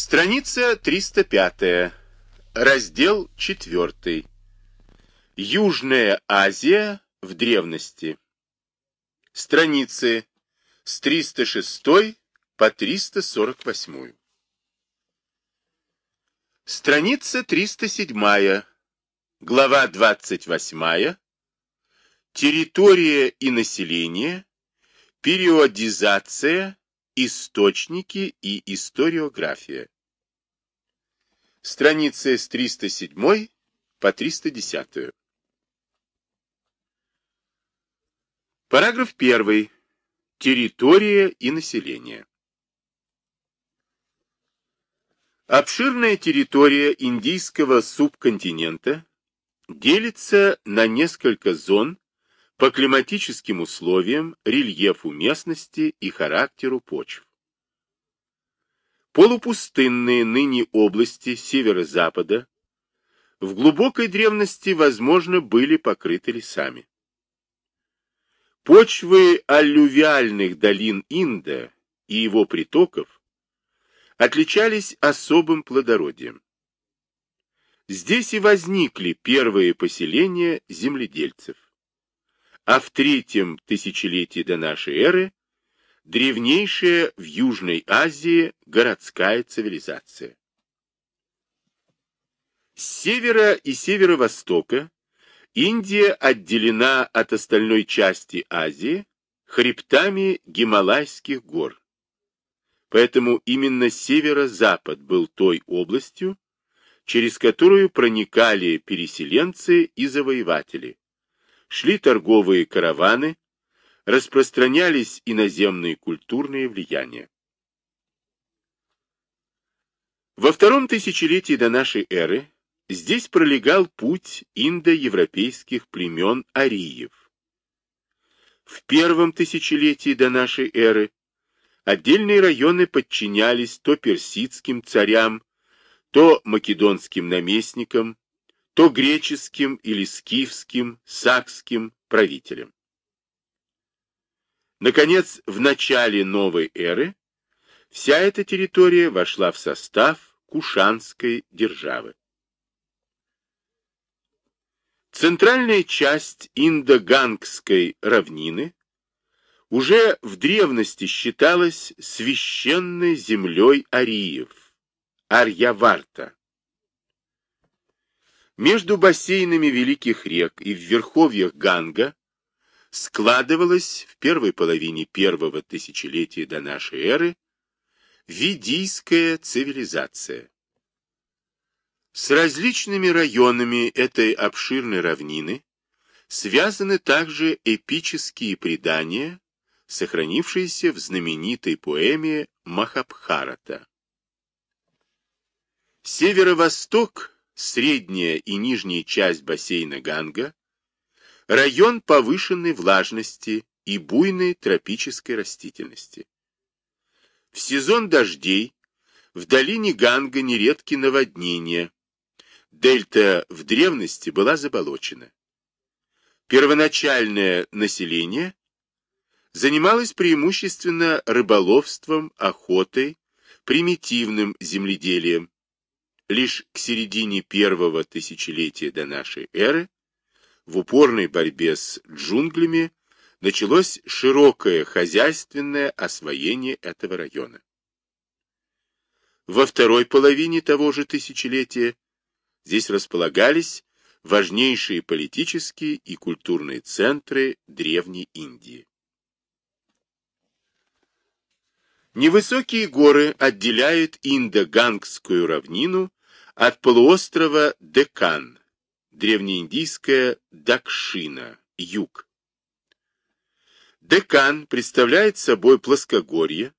Страница 305. Раздел 4. Южная Азия в древности. Страницы с 306 по 348. Страница 307. Глава 28. Территория и население. Периодизация Источники и историография. Страницы с 307 по 310. Параграф 1. Территория и население. Обширная территория индийского субконтинента делится на несколько зон по климатическим условиям, рельефу местности и характеру почв. Полупустынные ныне области северо-запада в глубокой древности, возможно, были покрыты лесами. Почвы аллювиальных долин Инда и его притоков отличались особым плодородием. Здесь и возникли первые поселения земледельцев а в третьем тысячелетии до нашей эры древнейшая в Южной Азии городская цивилизация. С севера и северо-востока Индия отделена от остальной части Азии хребтами Гималайских гор. Поэтому именно северо-запад был той областью, через которую проникали переселенцы и завоеватели, шли торговые караваны, распространялись иноземные культурные влияния. Во втором тысячелетии до нашей эры здесь пролегал путь индоевропейских племен ариев. В первом тысячелетии до нашей эры отдельные районы подчинялись то персидским царям, то македонским наместникам, то греческим или скифским, сакским правителям. Наконец, в начале новой эры вся эта территория вошла в состав Кушанской державы. Центральная часть Индогангской равнины уже в древности считалась священной землей ариев, Арьяварта. Между бассейнами великих рек и в верховьях Ганга складывалась в первой половине первого тысячелетия до нашей эры ведийская цивилизация. С различными районами этой обширной равнины связаны также эпические предания, сохранившиеся в знаменитой поэме Махабхарата. Северо-восток средняя и нижняя часть бассейна Ганга, район повышенной влажности и буйной тропической растительности. В сезон дождей в долине Ганга нередки наводнения. Дельта в древности была заболочена. Первоначальное население занималось преимущественно рыболовством, охотой, примитивным земледелием, лишь к середине первого тысячелетия до нашей эры в упорной борьбе с джунглями началось широкое хозяйственное освоение этого района. Во второй половине того же тысячелетия здесь располагались важнейшие политические и культурные центры Древней Индии. Невысокие горы отделяют Индо-Гангскую равнину от полуострова Декан, древнеиндийская Дакшина, юг. Декан представляет собой плоскогорье,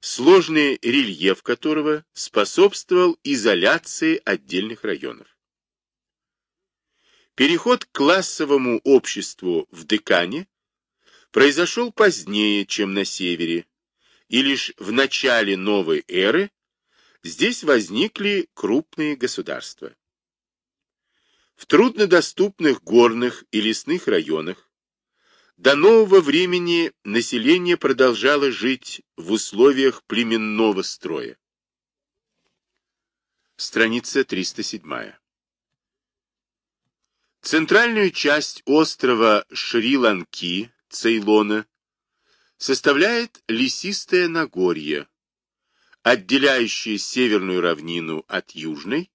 сложный рельеф которого способствовал изоляции отдельных районов. Переход к классовому обществу в Декане произошел позднее, чем на севере, и лишь в начале новой эры Здесь возникли крупные государства. В труднодоступных горных и лесных районах до нового времени население продолжало жить в условиях племенного строя. Страница 307. Центральную часть острова Шри-Ланки, Цейлона, составляет лесистое Нагорье, отделяющее северную равнину от южной,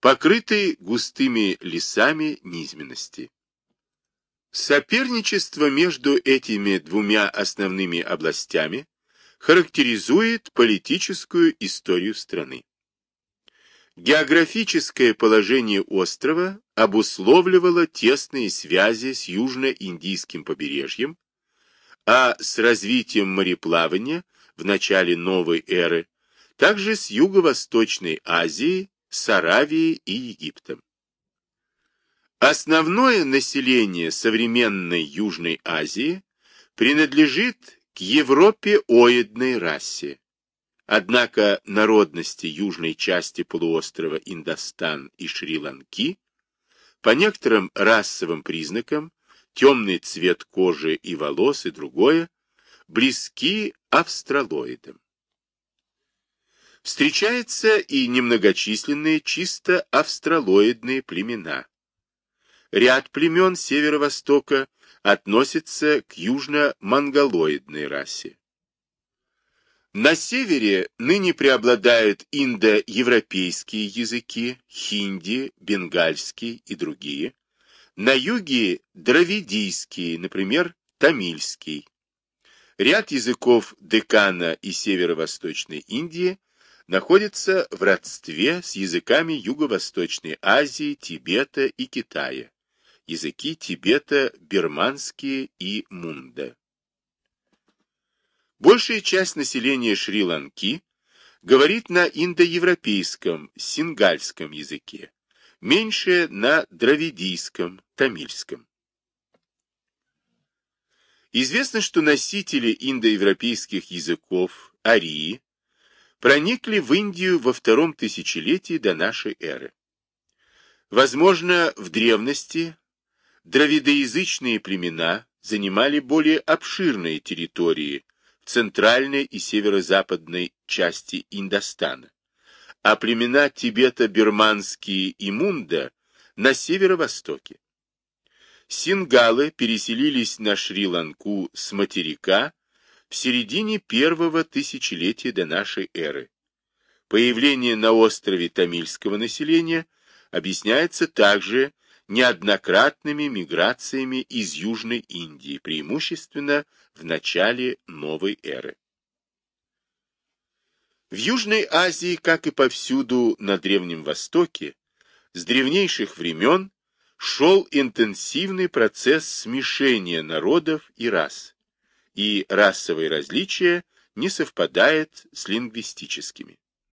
покрытой густыми лесами низменности. Соперничество между этими двумя основными областями характеризует политическую историю страны. Географическое положение острова обусловливало тесные связи с южно-индийским побережьем, а с развитием мореплавания в начале новой эры также с Юго-Восточной Азией, с Аравией и Египтом. Основное население современной Южной Азии принадлежит к европеоидной расе. Однако народности южной части полуострова Индостан и Шри-Ланки по некоторым расовым признакам, темный цвет кожи и волос и другое, близки австралоидам. Встречаются и немногочисленные чисто австралоидные племена. Ряд племен северо-востока относится к южно-монголоидной расе. На севере ныне преобладают индоевропейские языки, хинди, бенгальский и другие. На юге дравидийские, например, тамильский. Ряд языков Декана и северо-восточной Индии находится в родстве с языками Юго-Восточной Азии, Тибета и Китая. Языки Тибета, бирманские и мунда. Большая часть населения Шри-Ланки говорит на индоевропейском, сингальском языке, меньшая на дравидийском, тамильском. Известно, что носители индоевропейских языков, арии, проникли в Индию во втором тысячелетии до нашей эры. Возможно, в древности дравидоязычные племена занимали более обширные территории в центральной и северо-западной части Индостана, а племена Тибета-Бирманские и Мунда на северо-востоке. Сингалы переселились на Шри-Ланку с материка в середине первого тысячелетия до нашей эры. Появление на острове тамильского населения объясняется также неоднократными миграциями из Южной Индии, преимущественно в начале новой эры. В Южной Азии, как и повсюду на Древнем Востоке, с древнейших времен шел интенсивный процесс смешения народов и рас, и расовые различия не совпадают с лингвистическими.